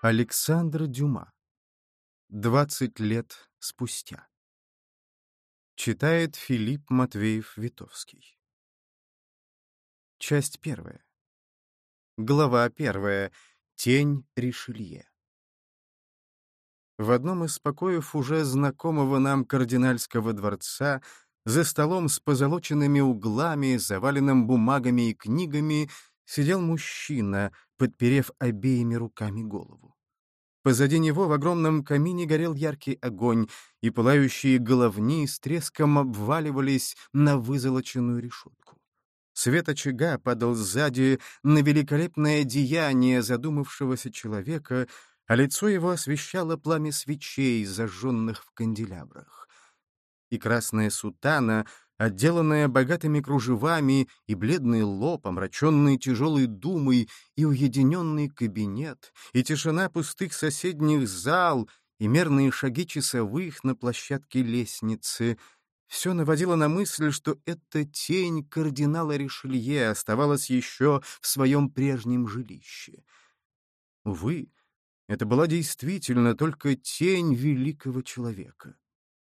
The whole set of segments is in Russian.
Александр Дюма. 20 лет спустя. Читает Филипп Матвеев-Витовский. Часть первая. Глава первая. Тень Ришелье. В одном из покоев уже знакомого нам кардинальского дворца за столом с позолоченными углами, заваленным бумагами и книгами, сидел мужчина, подперев обеими руками голову. Позади него в огромном камине горел яркий огонь, и пылающие головни с треском обваливались на вызолоченную решетку. Свет очага падал сзади на великолепное деяние задумавшегося человека, а лицо его освещало пламя свечей, зажженных в канделябрах. И красная сутана — отделанная богатыми кружевами, и бледный лоб, омраченный тяжелой думой, и уединенный кабинет, и тишина пустых соседних зал, и мерные шаги часовых на площадке лестницы — все наводило на мысль, что эта тень кардинала Ришелье оставалась еще в своем прежнем жилище. Увы, это была действительно только тень великого человека.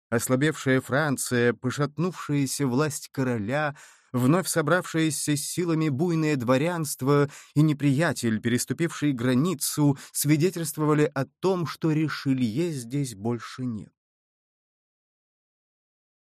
Ослабевшая Франция, пошатнувшаяся власть короля, вновь собравшееся с силами буйное дворянство и неприятель, переступивший границу, свидетельствовали о том, что Ришелье здесь больше нет.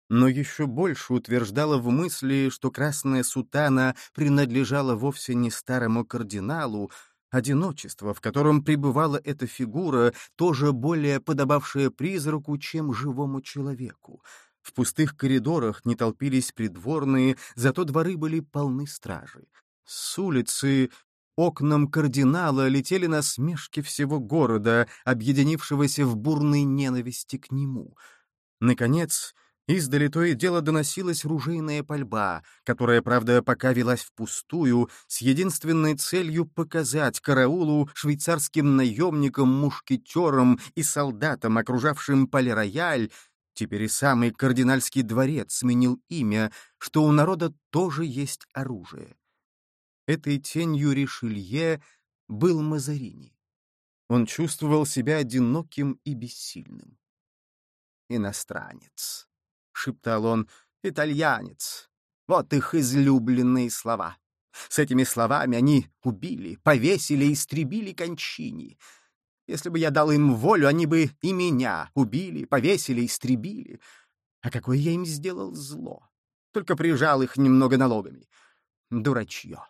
Но еще больше утверждала в мысли, что красная сутана принадлежала вовсе не старому кардиналу, Одиночество, в котором пребывала эта фигура, тоже более подобавшая призраку, чем живому человеку. В пустых коридорах не толпились придворные, зато дворы были полны стражи. С улицы окнам кардинала летели насмешки всего города, объединившегося в бурной ненависти к нему. Наконец, Издали то и дело доносилась ружейная пальба, которая, правда, пока велась впустую, с единственной целью показать караулу швейцарским наемникам, мушкетерам и солдатам, окружавшим полирояль, теперь и самый кардинальский дворец сменил имя, что у народа тоже есть оружие. Этой тенью Ришелье был Мазарини. Он чувствовал себя одиноким и бессильным. Иностранец. — шептал он, — «итальянец». Вот их излюбленные слова. С этими словами они убили, повесили истребили кончини. Если бы я дал им волю, они бы и меня убили, повесили, истребили. А какое я им сделал зло? Только прижал их немного налогами. Дурачье.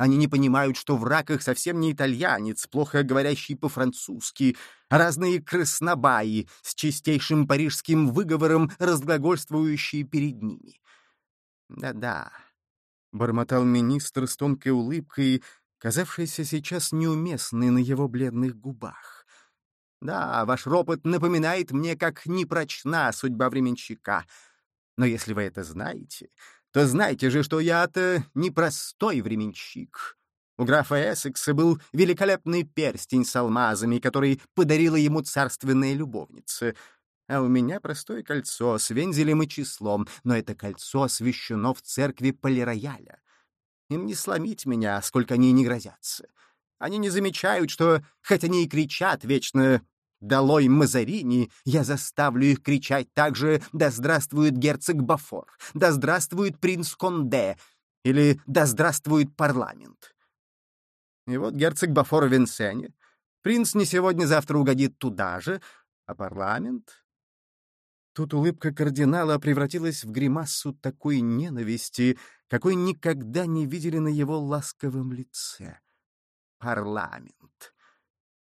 Они не понимают, что враг их совсем не итальянец, плохо говорящий по-французски, а разные краснобаи с чистейшим парижским выговором, разглагольствующие перед ними. «Да-да», — бормотал министр с тонкой улыбкой, казавшейся сейчас неуместной на его бледных губах. «Да, ваш ропот напоминает мне, как непрочна судьба временщика. Но если вы это знаете, то знайте же, что я-то непростой временщик. У графа Эссекса был великолепный перстень с алмазами, который подарила ему царственная любовница. А у меня простое кольцо с вензелем и числом, но это кольцо освящено в церкви Полирояля. Им не сломить меня, сколько они не грозятся. Они не замечают, что, хоть они и кричат вечно Долой Мазарини, я заставлю их кричать также «Да здравствует герцог Бафор! Да здравствует принц Конде!» или «Да здравствует парламент!» И вот герцог Бафор в Винсене. Принц не сегодня-завтра угодит туда же, а парламент... Тут улыбка кардинала превратилась в гримасу такой ненависти, какой никогда не видели на его ласковом лице. Парламент.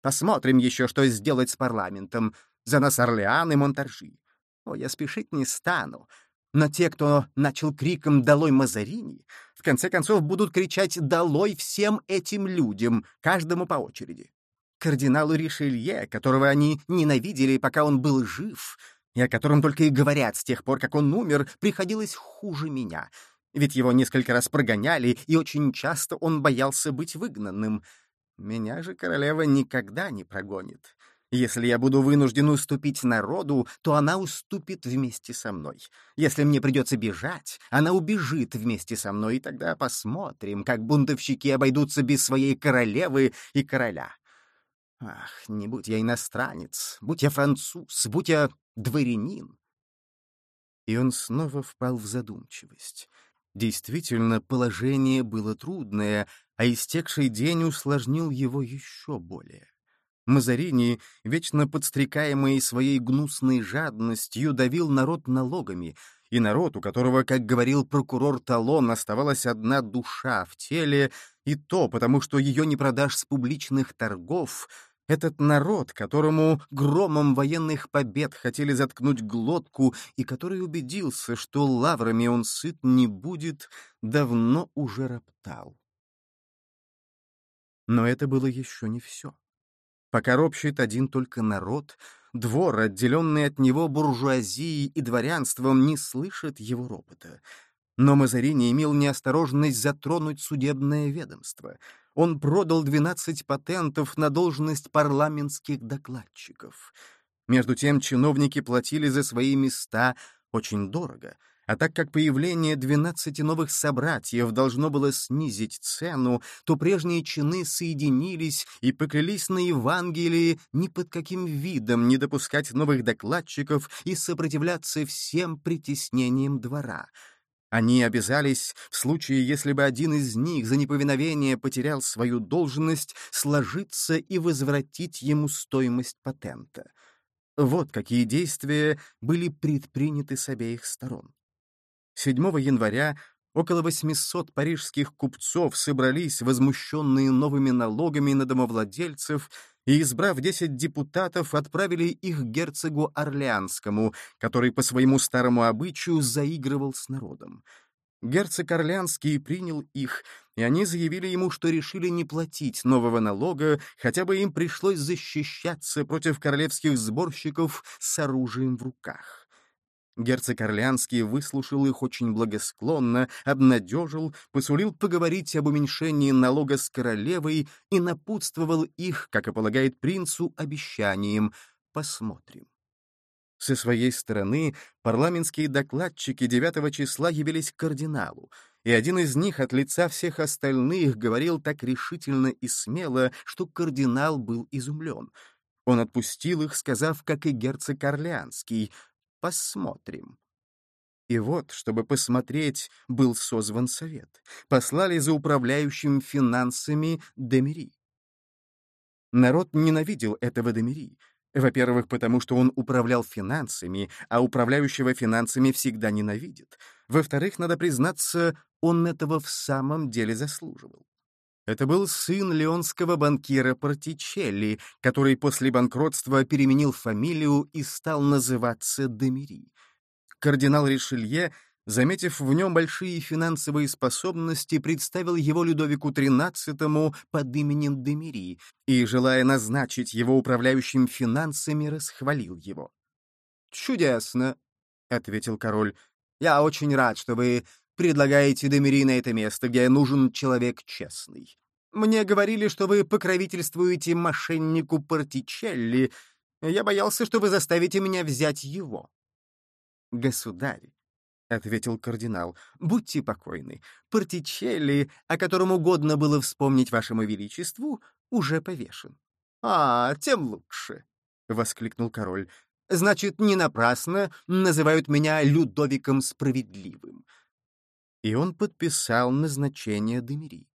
Посмотрим еще, что сделать с парламентом. За нас Орлеан и Монтаржи. О, я спешить не стану. Но те, кто начал криком «Долой Мазарини», в конце концов будут кричать «Долой всем этим людям», каждому по очереди. Кардиналу Ришелье, которого они ненавидели, пока он был жив, и о котором только и говорят с тех пор, как он умер, приходилось хуже меня. Ведь его несколько раз прогоняли, и очень часто он боялся быть выгнанным — меня же королева никогда не прогонит. Если я буду вынужден уступить народу, то она уступит вместе со мной. Если мне придется бежать, она убежит вместе со мной, и тогда посмотрим, как бунтовщики обойдутся без своей королевы и короля. Ах, не будь я иностранец, будь я француз, будь я дворянин. И он снова впал в задумчивость. Действительно, положение было трудное, а истекший день усложнил его еще более. Мазарини, вечно подстрекаемый своей гнусной жадностью, давил народ налогами, и народ, у которого, как говорил прокурор Талон, оставалась одна душа в теле, и то потому, что ее не продашь с публичных торгов, этот народ, которому громом военных побед хотели заткнуть глотку и который убедился, что лаврами он сыт не будет, давно уже роптал. Но это было еще не все. Пока ропщет один только народ, двор, отделенный от него буржуазией и дворянством, не слышит его ропота. Но Мазарини имел неосторожность затронуть судебное ведомство — он продал 12 патентов на должность парламентских докладчиков. Между тем чиновники платили за свои места очень дорого, а так как появление 12 новых собратьев должно было снизить цену, то прежние чины соединились и поклялись на Евангелии ни под каким видом не допускать новых докладчиков и сопротивляться всем притеснениям двора — они обязались, в случае, если бы один из них за неповиновение потерял свою должность, сложиться и возвратить ему стоимость патента. Вот какие действия были предприняты с обеих сторон. 7 января около 800 парижских купцов собрались, возмущенные новыми налогами на домовладельцев, и, избрав десять депутатов, отправили их герцогу Орлеанскому, который по своему старому обычаю заигрывал с народом. Герцог Орлеанский принял их, и они заявили ему, что решили не платить нового налога, хотя бы им пришлось защищаться против королевских сборщиков с оружием в руках. Герцог Орлеанский выслушал их очень благосклонно, обнадежил, посулил поговорить об уменьшении налога с королевой и напутствовал их, как и полагает принцу, обещанием «посмотрим». Со своей стороны парламентские докладчики 9 числа явились к кардиналу, и один из них от лица всех остальных говорил так решительно и смело, что кардинал был изумлен. Он отпустил их, сказав, как и герцог Орлеанский, посмотрим. И вот, чтобы посмотреть, был созван совет. Послали за управляющим финансами Демери. Народ ненавидел этого Демери. Во-первых, потому что он управлял финансами, а управляющего финансами всегда ненавидит. Во-вторых, надо признаться, он этого в самом деле заслуживал. Это был сын леонского банкира Портичелли, который после банкротства переменил фамилию и стал называться Демери. Кардинал Ришелье, заметив в нем большие финансовые способности, представил его Людовику XIII под именем Демери и, желая назначить его управляющим финансами, расхвалил его. «Чудесно», — ответил король. «Я очень рад, что вы предлагаете Демери на это место, где нужен человек честный. Мне говорили, что вы покровительствуете мошеннику Портичелли. Я боялся, что вы заставите меня взять его. Государь, — ответил кардинал, — будьте покойны. Портичелли, о котором угодно было вспомнить вашему величеству, уже повешен. — А, тем лучше, — воскликнул король. — Значит, не напрасно называют меня Людовиком Справедливым и он подписал назначение Демери.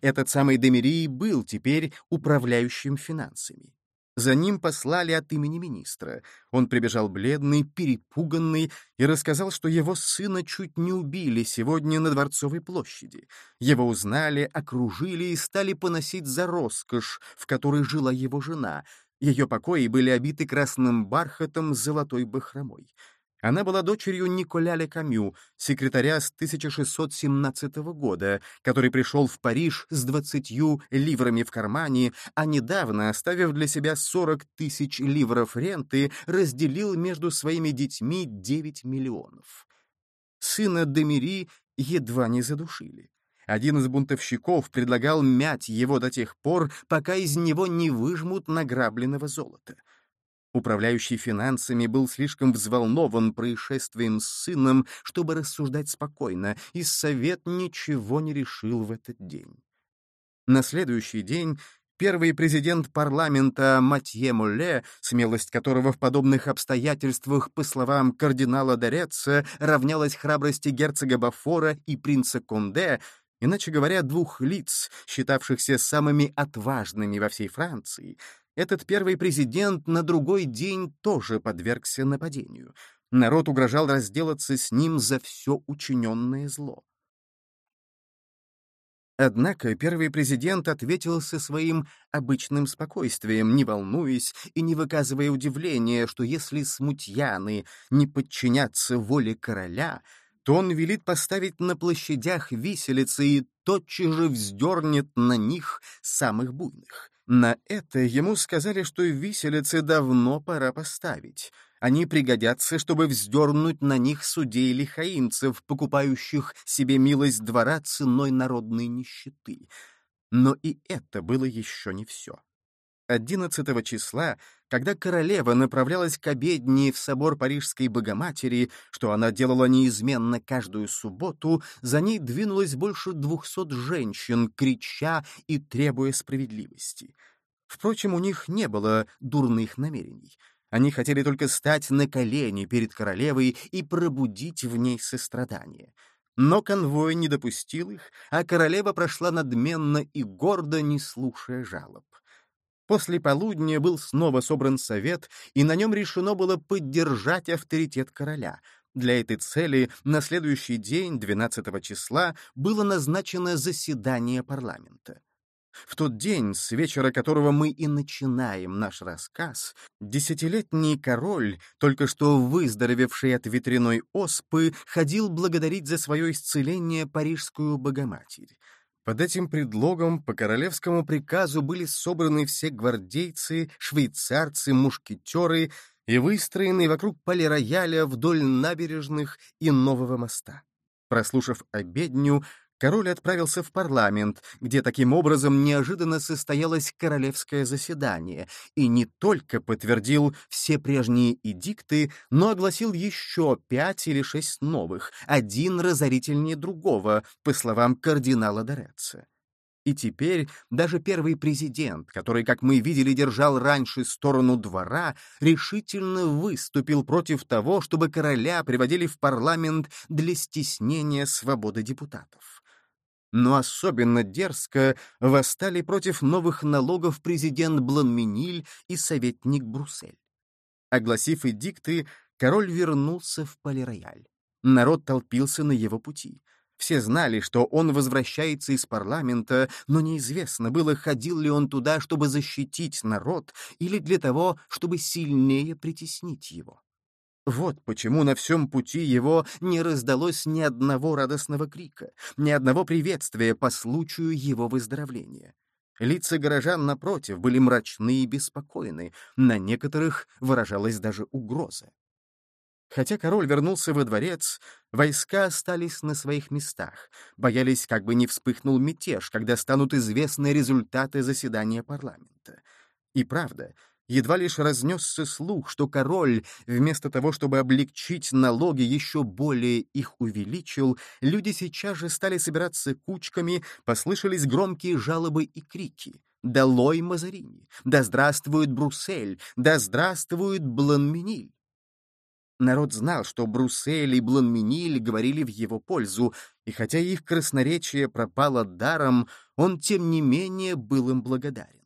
Этот самый Демери был теперь управляющим финансами. За ним послали от имени министра. Он прибежал бледный, перепуганный и рассказал, что его сына чуть не убили сегодня на Дворцовой площади. Его узнали, окружили и стали поносить за роскошь, в которой жила его жена. Ее покои были обиты красным бархатом с золотой бахромой. Она была дочерью Николя Камю, секретаря с 1617 года, который пришел в Париж с двадцатью ливрами в кармане, а недавно, оставив для себя 40 тысяч ливров ренты, разделил между своими детьми 9 миллионов. Сына Демири едва не задушили. Один из бунтовщиков предлагал мять его до тех пор, пока из него не выжмут награбленного золота. Управляющий финансами был слишком взволнован происшествием с сыном, чтобы рассуждать спокойно, и совет ничего не решил в этот день. На следующий день Первый президент парламента Матье Мулле, смелость которого в подобных обстоятельствах, по словам кардинала Дореца, равнялась храбрости герцога Бафора и принца Конде, иначе говоря, двух лиц, считавшихся самыми отважными во всей Франции, этот первый президент на другой день тоже подвергся нападению. Народ угрожал разделаться с ним за все учиненное зло. Однако первый президент ответил со своим обычным спокойствием, не волнуясь и не выказывая удивления, что если смутьяны не подчинятся воле короля, то он велит поставить на площадях виселицы и тотчас же вздернет на них самых буйных. На это ему сказали, что виселицы давно пора поставить — они пригодятся, чтобы вздернуть на них судей лихаимцев, покупающих себе милость двора ценой народной нищеты. Но и это было еще не все. 11 числа, когда королева направлялась к обедне в собор Парижской Богоматери, что она делала неизменно каждую субботу, за ней двинулось больше двухсот женщин, крича и требуя справедливости. Впрочем, у них не было дурных намерений — они хотели только стать на колени перед королевой и пробудить в ней сострадание. Но конвой не допустил их, а королева прошла надменно и гордо, не слушая жалоб. После полудня был снова собран совет, и на нем решено было поддержать авторитет короля. Для этой цели на следующий день, 12 числа, было назначено заседание парламента. В тот день, с вечера которого мы и начинаем наш рассказ, десятилетний король, только что выздоровевший от ветряной оспы, ходил благодарить за свое исцеление парижскую Богоматерь. Под этим предлогом по королевскому приказу были собраны все гвардейцы, швейцарцы, мушкетеры и выстроены вокруг полирояля вдоль набережных и нового моста. Прослушав обедню, король отправился в парламент, где таким образом неожиданно состоялось королевское заседание, и не только подтвердил все прежние эдикты, но огласил еще пять или шесть новых, один разорительнее другого, по словам кардинала Дореца. И теперь даже первый президент, который, как мы видели, держал раньше сторону двора, решительно выступил против того, чтобы короля приводили в парламент для стеснения свободы депутатов но особенно дерзко восстали против новых налогов президент Бланминиль и советник Бруссель. Огласив эдикты, король вернулся в Пале-Рояль. Народ толпился на его пути. Все знали, что он возвращается из парламента, но неизвестно было, ходил ли он туда, чтобы защитить народ, или для того, чтобы сильнее притеснить его. Вот почему на всем пути его не раздалось ни одного радостного крика, ни одного приветствия по случаю его выздоровления. Лица горожан, напротив, были мрачны и беспокойны, на некоторых выражалась даже угроза. Хотя король вернулся во дворец, войска остались на своих местах, боялись, как бы не вспыхнул мятеж, когда станут известны результаты заседания парламента. И правда, Едва лишь разнесся слух, что король, вместо того, чтобы облегчить налоги, еще более их увеличил, люди сейчас же стали собираться кучками, послышались громкие жалобы и крики. «Долой Мазарини! Да здравствует Бруссель! Да здравствует Бланминиль!» Народ знал, что Бруссель и Бланминиль говорили в его пользу, и хотя их красноречие пропало даром, он, тем не менее, был им благодарен.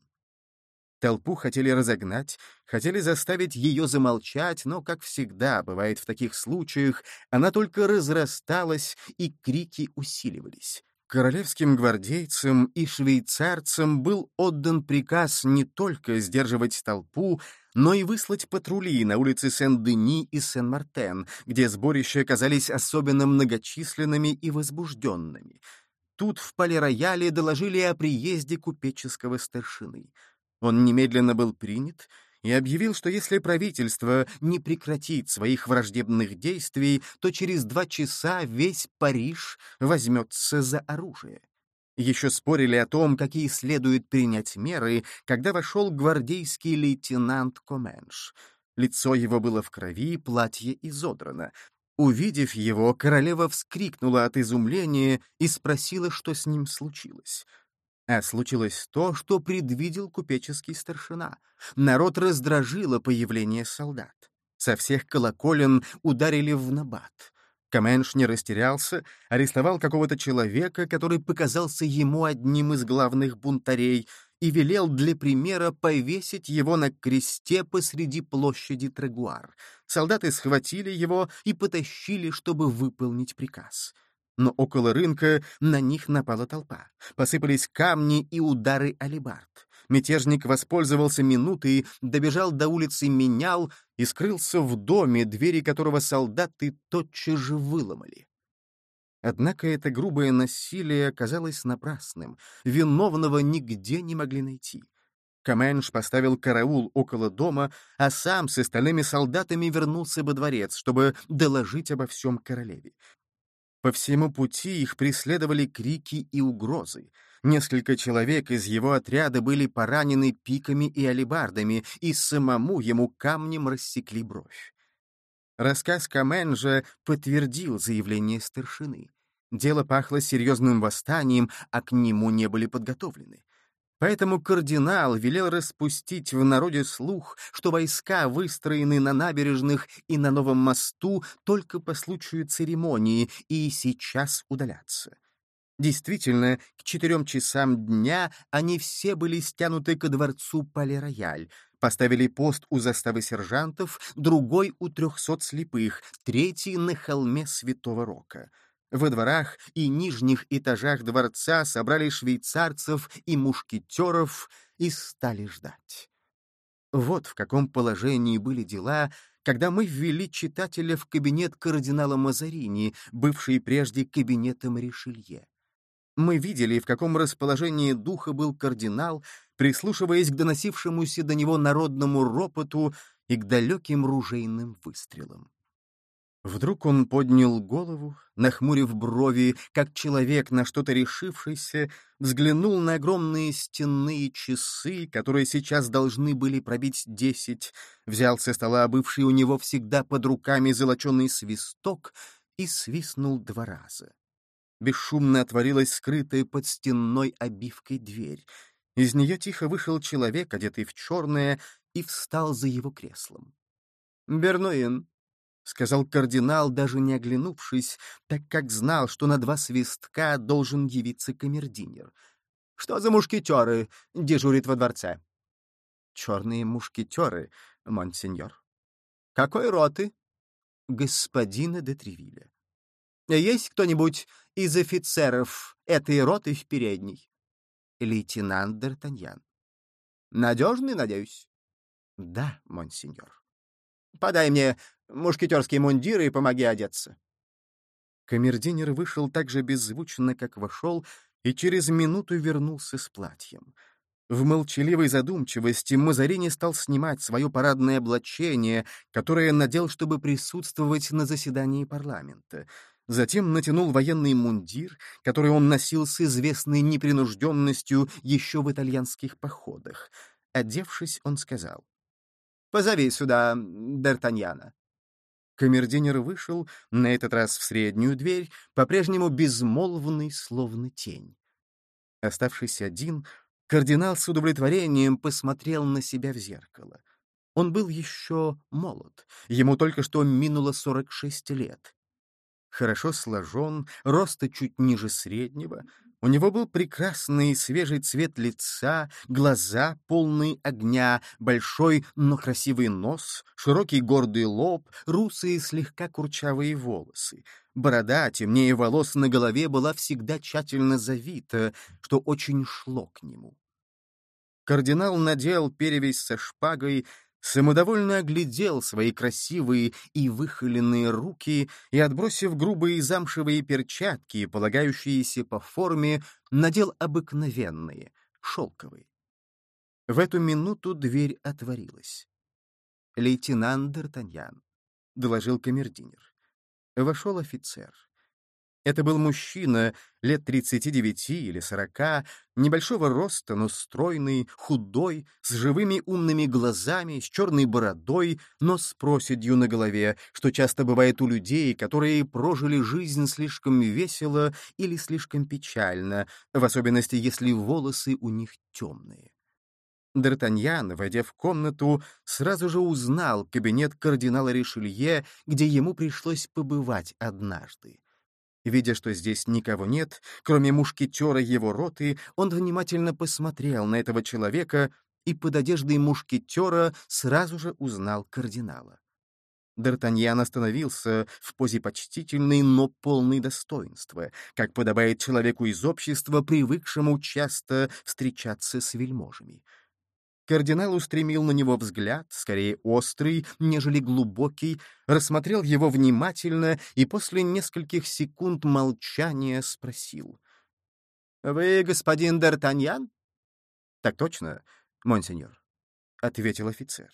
Толпу хотели разогнать, хотели заставить ее замолчать, но, как всегда бывает в таких случаях, она только разрасталась, и крики усиливались. Королевским гвардейцам и швейцарцам был отдан приказ не только сдерживать толпу, но и выслать патрули на улице Сен-Дени и Сен-Мартен, где сборища оказались особенно многочисленными и возбужденными. Тут в полирояле доложили о приезде купеческого старшины — он немедленно был принят и объявил, что если правительство не прекратит своих враждебных действий, то через два часа весь Париж возьмется за оружие. Еще спорили о том, какие следует принять меры, когда вошел гвардейский лейтенант Коменш. Лицо его было в крови, платье изодрано. Увидев его, королева вскрикнула от изумления и спросила, что с ним случилось. А случилось то, что предвидел купеческий старшина. Народ раздражило появление солдат. Со всех колоколен ударили в набат. Каменш не растерялся, арестовал какого-то человека, который показался ему одним из главных бунтарей, и велел для примера повесить его на кресте посреди площади Трегуар. Солдаты схватили его и потащили, чтобы выполнить приказ. Но около рынка на них напала толпа. Посыпались камни и удары алибард. Мятежник воспользовался минутой, добежал до улицы Менял и скрылся в доме, двери которого солдаты тотчас же выломали. Однако это грубое насилие оказалось напрасным. Виновного нигде не могли найти. Каменш поставил караул около дома, а сам с остальными солдатами вернулся во дворец, чтобы доложить обо всем королеве. По всему пути их преследовали крики и угрозы. Несколько человек из его отряда были поранены пиками и алебардами, и самому ему камнем рассекли бровь. Рассказ Каменжа подтвердил заявление старшины. Дело пахло серьезным восстанием, а к нему не были подготовлены. Поэтому кардинал велел распустить в народе слух, что войска выстроены на набережных и на новом мосту только по случаю церемонии и сейчас удалятся. Действительно, к четырем часам дня они все были стянуты ко дворцу Пале-Рояль, поставили пост у заставы сержантов, другой у трехсот слепых, третий на холме Святого Рока. Во дворах и нижних этажах дворца собрали швейцарцев и мушкетеров и стали ждать. Вот в каком положении были дела, когда мы ввели читателя в кабинет кардинала Мазарини, бывший прежде кабинетом Ришелье. Мы видели, в каком расположении духа был кардинал, прислушиваясь к доносившемуся до него народному ропоту и к далеким ружейным выстрелам. Вдруг он поднял голову, нахмурив брови, как человек, на что-то решившийся, взглянул на огромные стенные часы, которые сейчас должны были пробить десять, взял со стола бывший у него всегда под руками золоченый свисток и свистнул два раза. Бесшумно отворилась скрытая под стенной обивкой дверь. Из нее тихо вышел человек, одетый в черное, и встал за его креслом. «Бернуин», — сказал кардинал, даже не оглянувшись, так как знал, что на два свистка должен явиться камердинер. «Что за мушкетеры дежурят во дворце?» «Черные мушкетеры, монсеньор». «Какой роты?» «Господина де Тревиля». «Есть кто-нибудь из офицеров этой роты в передней?» «Лейтенант Д'Артаньян». «Надежный, надеюсь?» «Да, монсеньор». «Подай мне мушкетерские мундиры и помоги одеться». Камердинер вышел так же беззвучно, как вошел, и через минуту вернулся с платьем. В молчаливой задумчивости Мазарини стал снимать свое парадное облачение, которое надел, чтобы присутствовать на заседании парламента. Затем натянул военный мундир, который он носил с известной непринужденностью еще в итальянских походах. Одевшись, он сказал. «Позови сюда Д'Артаньяна». Камердинер вышел, на этот раз в среднюю дверь, по-прежнему безмолвный, словно тень. Оставшись один, кардинал с удовлетворением посмотрел на себя в зеркало. Он был еще молод, ему только что минуло 46 лет. Хорошо сложен, роста чуть ниже среднего, у него был прекрасный свежий цвет лица, глаза, полные огня, большой, но красивый нос, широкий гордый лоб, русые слегка курчавые волосы. Борода, темнее волос на голове, была всегда тщательно завита, что очень шло к нему. Кардинал надел перевязь со шпагой, самодовольно оглядел свои красивые и выхоленные руки и, отбросив грубые замшевые перчатки, полагающиеся по форме, надел обыкновенные, шелковые. В эту минуту дверь отворилась. «Лейтенант Д'Артаньян», — доложил камердинер. Вошел офицер. Это был мужчина лет 39 или 40, небольшого роста, но стройный, худой, с живыми умными глазами, с черной бородой, но с проседью на голове, что часто бывает у людей, которые прожили жизнь слишком весело или слишком печально, в особенности, если волосы у них темные. Д'Артаньян, войдя в комнату, сразу же узнал кабинет кардинала Ришелье, где ему пришлось побывать однажды. Видя, что здесь никого нет, кроме мушкетера его роты, он внимательно посмотрел на этого человека и под одеждой мушкетера сразу же узнал кардинала. Д'Артаньян остановился в позе почтительной, но полной достоинства, как подобает человеку из общества, привыкшему часто встречаться с вельможами. Кардинал устремил на него взгляд, скорее острый, нежели глубокий, рассмотрел его внимательно и после нескольких секунд молчания спросил. — Вы господин Д'Артаньян? — Так точно, монсеньор, — ответил офицер.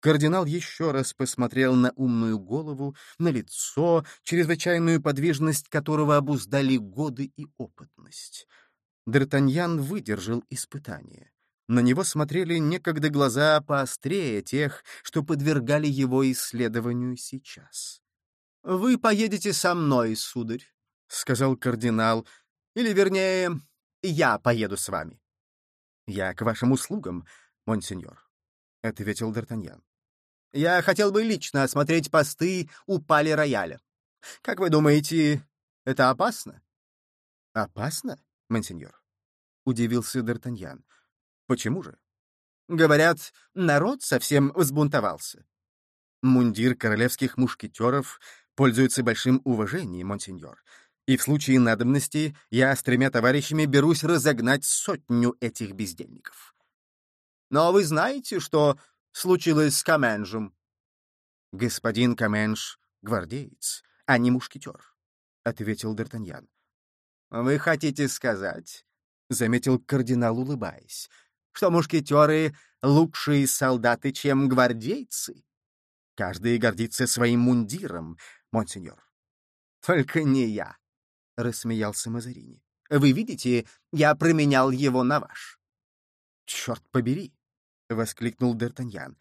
Кардинал еще раз посмотрел на умную голову, на лицо, чрезвычайную подвижность которого обуздали годы и опытность. Д'Артаньян выдержал испытание. На него смотрели некогда глаза поострее тех, что подвергали его исследованию сейчас. «Вы поедете со мной, сударь», — сказал кардинал, «или, вернее, я поеду с вами». «Я к вашим услугам, монсеньор», — ответил Д'Артаньян. «Я хотел бы лично осмотреть посты у Пали-Рояля. Как вы думаете, это опасно?» «Опасно, монсеньор?» — удивился Д'Артаньян. Почему же? Говорят, народ совсем взбунтовался. Мундир королевских мушкетеров пользуется большим уважением, монсеньор, и в случае надобности я с тремя товарищами берусь разогнать сотню этих бездельников. Но вы знаете, что случилось с Каменжем? Господин Каменж — гвардеец, а не мушкетер, — ответил Д'Артаньян. Вы хотите сказать, — заметил кардинал, улыбаясь, что мушкетеры — лучшие солдаты, чем гвардейцы. Каждый гордится своим мундиром, монсеньор. Только не я, — рассмеялся Мазарини. Вы видите, я променял его на ваш. Черт побери, — воскликнул Д'Артаньян.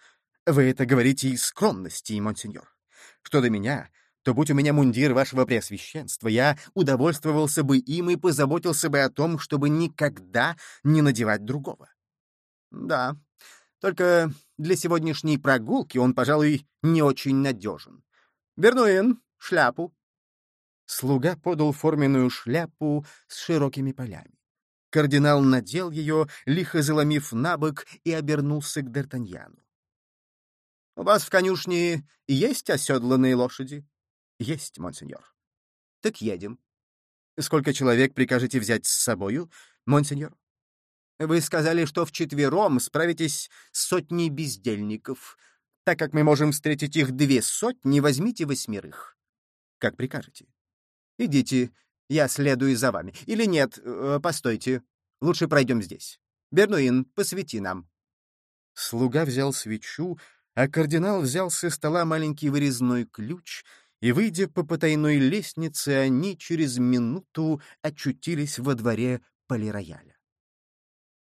Вы это говорите из скромности, монсеньор. Что до меня, то будь у меня мундир вашего преосвященства, я удовольствовался бы им и позаботился бы о том, чтобы никогда не надевать другого. Да, только для сегодняшней прогулки он, пожалуй, не очень надежен. Бернуин, шляпу. Слуга подал форменную шляпу с широкими полями. Кардинал надел ее, лихо заломив на бок, и обернулся к Д'Артаньяну. — У вас в конюшне есть оседланные лошади? — Есть, монсеньор. — Так едем. — Сколько человек прикажете взять с собою, монсеньор? Вы сказали, что вчетвером справитесь с сотней бездельников. Так как мы можем встретить их две сотни, возьмите восьмерых. Как прикажете. Идите, я следую за вами. Или нет, э, постойте. Лучше пройдем здесь. Бернуин, посвети нам. Слуга взял свечу, а кардинал взял со стола маленький вырезной ключ, и, выйдя по потайной лестнице, они через минуту очутились во дворе полирояля.